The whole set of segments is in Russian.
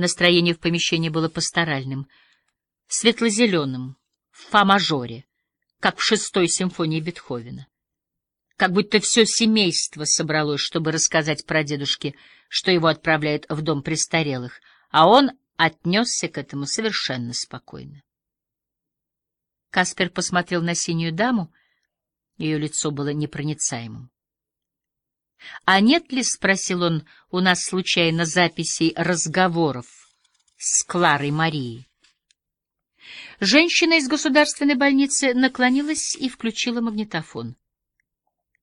Настроение в помещении было пасторальным, светло-зеленым, в фа-мажоре, как в шестой симфонии Бетховена. Как будто все семейство собралось, чтобы рассказать про дедушке, что его отправляют в дом престарелых, а он отнесся к этому совершенно спокойно. Каспер посмотрел на синюю даму, ее лицо было непроницаемым. — А нет ли, — спросил он, — у нас случайно записей разговоров с Кларой Марией? Женщина из государственной больницы наклонилась и включила магнитофон.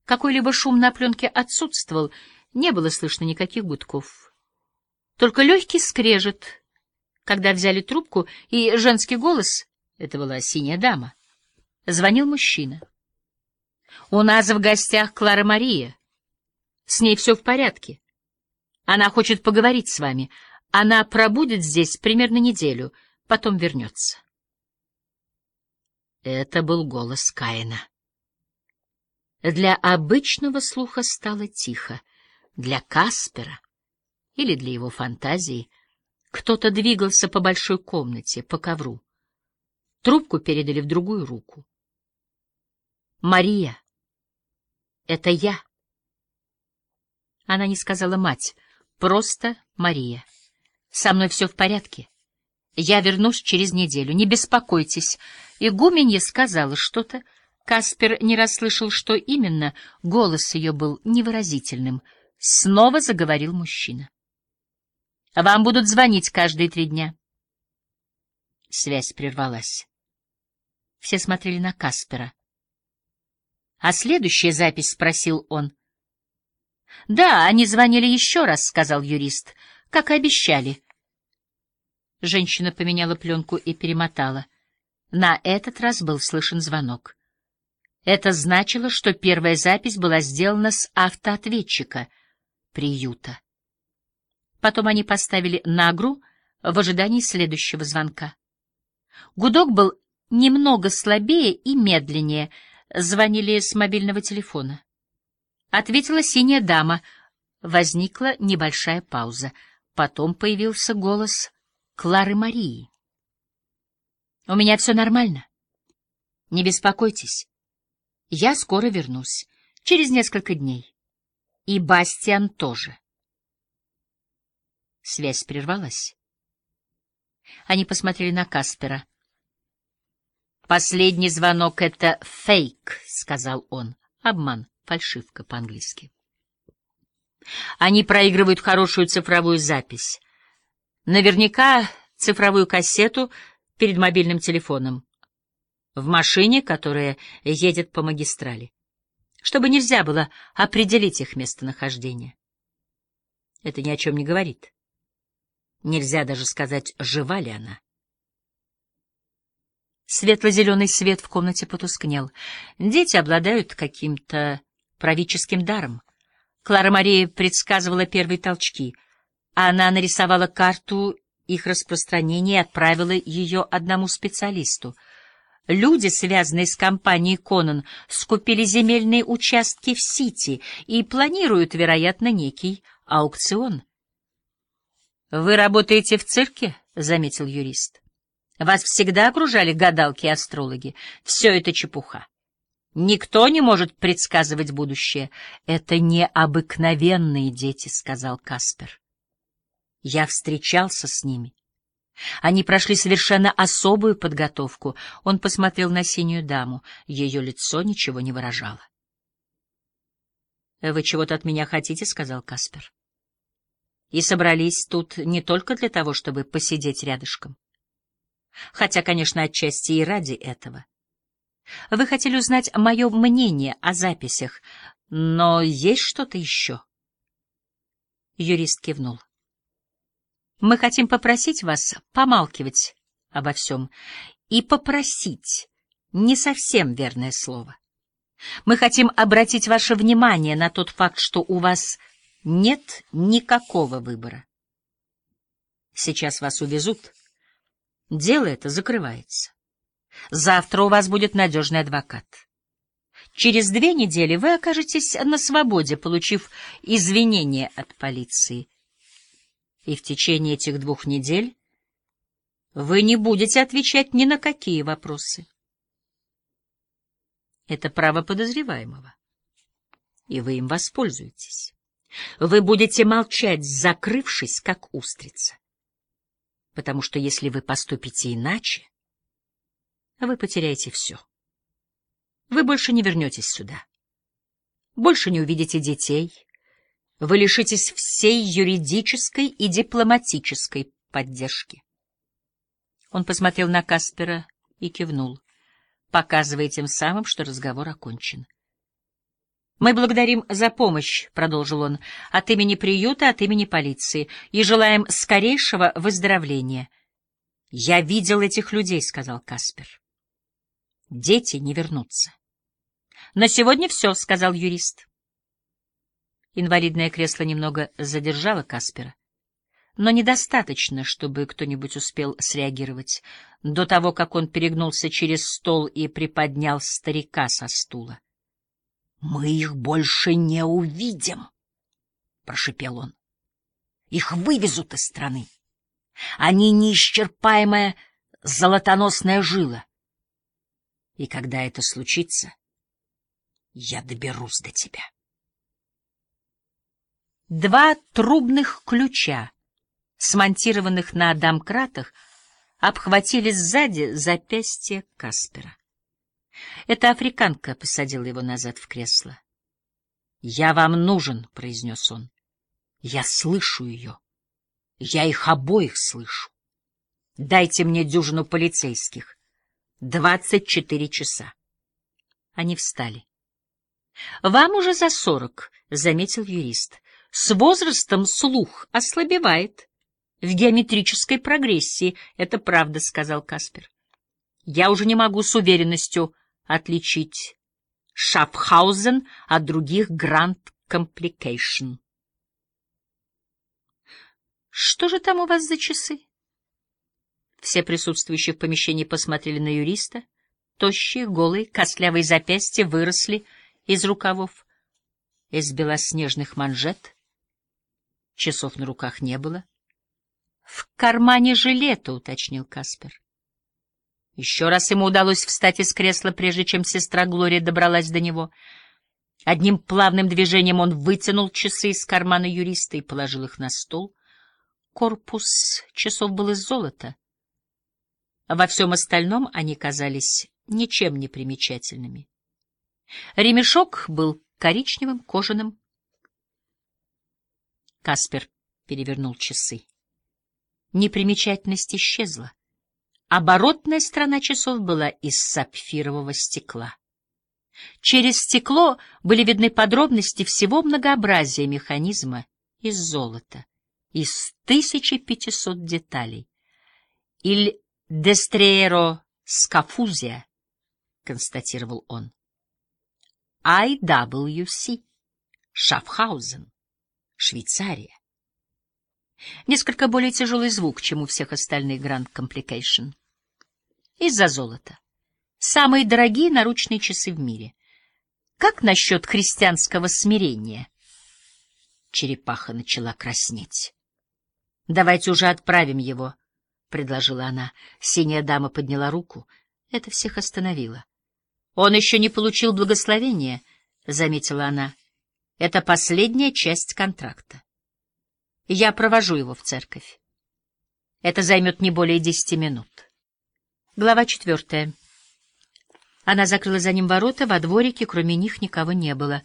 Какой-либо шум на пленке отсутствовал, не было слышно никаких гудков. Только легкий скрежет, когда взяли трубку, и женский голос — это была синяя дама — звонил мужчина. «У нас в гостях Клара Мария. С ней все в порядке. Она хочет поговорить с вами. Она пробудет здесь примерно неделю, потом вернется». Это был голос Каина. Для обычного слуха стало тихо, для Каспера или для его фантазии кто-то двигался по большой комнате, по ковру. Трубку передали в другую руку. «Мария, это я». Она не сказала «мать», просто «Мария». «Со мной все в порядке. Я вернусь через неделю, не беспокойтесь». Игуменья сказала что-то, Каспер не расслышал, что именно, голос ее был невыразительным. Снова заговорил мужчина. «Вам будут звонить каждые три дня». Связь прервалась. Все смотрели на Каспера. «А следующая запись?» — спросил он. «Да, они звонили еще раз», — сказал юрист, — «как и обещали». Женщина поменяла пленку и перемотала. На этот раз был слышен звонок. Это значило, что первая запись была сделана с автоответчика приюта. Потом они поставили нагру в ожидании следующего звонка. Гудок был немного слабее и медленнее. Звонили с мобильного телефона. Ответила синяя дама. Возникла небольшая пауза. Потом появился голос Клары Марии. — У меня все нормально. Не беспокойтесь. Я скоро вернусь, через несколько дней. И Бастиан тоже. Связь прервалась. Они посмотрели на Каспера. «Последний звонок — это фейк», — сказал он. Обман, фальшивка по-английски. Они проигрывают хорошую цифровую запись. Наверняка цифровую кассету перед мобильным телефоном в машине, которая едет по магистрали, чтобы нельзя было определить их местонахождение. Это ни о чем не говорит. Нельзя даже сказать, жива ли она. Светло-зеленый свет в комнате потускнел. Дети обладают каким-то правительским даром. Клара Мария предсказывала первые толчки. Она нарисовала карту их распространения и отправила ее одному специалисту — Люди, связанные с компанией «Конан», скупили земельные участки в Сити и планируют, вероятно, некий аукцион. «Вы работаете в цирке?» — заметил юрист. «Вас всегда окружали гадалки и астрологи. Все это чепуха. Никто не может предсказывать будущее. Это необыкновенные дети», — сказал Каспер. «Я встречался с ними». Они прошли совершенно особую подготовку. Он посмотрел на синюю даму. Ее лицо ничего не выражало. — Вы чего-то от меня хотите? — сказал Каспер. — И собрались тут не только для того, чтобы посидеть рядышком. Хотя, конечно, отчасти и ради этого. Вы хотели узнать мое мнение о записях, но есть что-то еще? Юрист кивнул. Мы хотим попросить вас помалкивать обо всем. И попросить — не совсем верное слово. Мы хотим обратить ваше внимание на тот факт, что у вас нет никакого выбора. Сейчас вас увезут. Дело это закрывается. Завтра у вас будет надежный адвокат. Через две недели вы окажетесь на свободе, получив извинения от полиции. И в течение этих двух недель вы не будете отвечать ни на какие вопросы. Это право подозреваемого, и вы им воспользуетесь. Вы будете молчать, закрывшись, как устрица. Потому что если вы поступите иначе, вы потеряете все. Вы больше не вернетесь сюда. Больше не увидите детей. Вы лишитесь всей юридической и дипломатической поддержки. Он посмотрел на Каспера и кивнул, показывая тем самым, что разговор окончен. «Мы благодарим за помощь», — продолжил он, — «от имени приюта, от имени полиции, и желаем скорейшего выздоровления». «Я видел этих людей», — сказал Каспер. «Дети не вернутся». «На сегодня все», — сказал юрист. Инвалидное кресло немного задержало Каспера, но недостаточно, чтобы кто-нибудь успел среагировать до того, как он перегнулся через стол и приподнял старика со стула. Мы их больше не увидим, прошепел он. Их вывезут из страны. Они неисчерпаемая золотоносная жила. И когда это случится, я доберусь до тебя. Два трубных ключа, смонтированных на домкратах, обхватили сзади запястье Каспера. Эта африканка посадила его назад в кресло. «Я вам нужен», — произнес он. «Я слышу ее. Я их обоих слышу. Дайте мне дюжину полицейских. Двадцать четыре часа». Они встали. «Вам уже за сорок», — заметил юрист. «С возрастом слух ослабевает. В геометрической прогрессии. Это правда», — сказал Каспер. «Я уже не могу с уверенностью отличить Шафхаузен от других Grand Complication. Что же там у вас за часы? Все присутствующие в помещении посмотрели на юриста. Тощие, голые, костлявые запястья выросли из рукавов, из белоснежных манжет. Часов на руках не было. — В кармане жилета, — уточнил Каспер. Еще раз ему удалось встать из кресла, прежде чем сестра Глория добралась до него. Одним плавным движением он вытянул часы из кармана юриста и положил их на стол. Корпус часов был из золота. Во всем остальном они казались ничем не примечательными. Ремешок был коричневым, кожаным. Каспер перевернул часы. Непримечательность исчезла. Оборотная сторона часов была из сапфирового стекла. Через стекло были видны подробности всего многообразия механизма из золота, из 1500 деталей. «Иль дестрееро скафузия», — констатировал он. IWC, Шафхаузен, Швейцария. Несколько более тяжелый звук, чем у всех остальных Grand Complication. Из-за золота. Самые дорогие наручные часы в мире. Как насчет христианского смирения? Черепаха начала краснеть. — Давайте уже отправим его, — предложила она. Синяя дама подняла руку. Это всех остановило. — Он еще не получил благословения, — заметила она. — Это последняя часть контракта. Я провожу его в церковь. Это займет не более десяти минут. Глава четвертая. Она закрыла за ним ворота, во дворике кроме них никого не было.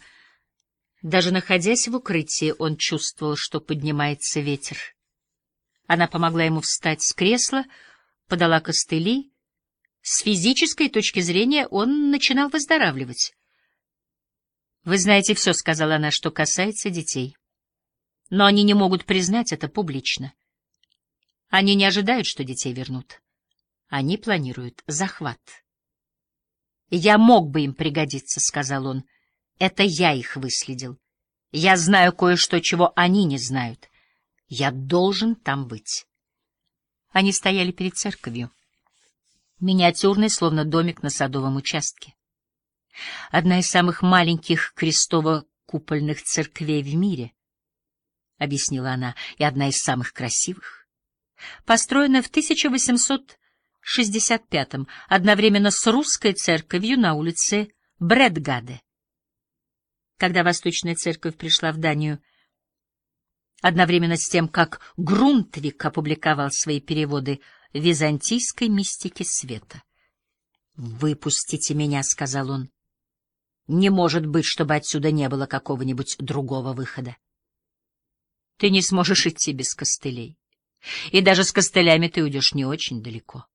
Даже находясь в укрытии, он чувствовал, что поднимается ветер. Она помогла ему встать с кресла, подала костыли. С физической точки зрения он начинал выздоравливать. «Вы знаете все», — сказала она, — «что касается детей» но они не могут признать это публично. Они не ожидают, что детей вернут. Они планируют захват. «Я мог бы им пригодиться», — сказал он. «Это я их выследил. Я знаю кое-что, чего они не знают. Я должен там быть». Они стояли перед церковью. Миниатюрный, словно домик на садовом участке. Одна из самых маленьких крестово-купольных церквей в мире —— объяснила она, — и одна из самых красивых. Построена в 1865-м, одновременно с русской церковью на улице Бредгаде. Когда Восточная церковь пришла в Данию, одновременно с тем, как Грунтвик опубликовал свои переводы византийской мистики света. «Выпустите меня», — сказал он. «Не может быть, чтобы отсюда не было какого-нибудь другого выхода. Ты не сможешь идти без костылей, и даже с костылями ты уйдешь не очень далеко».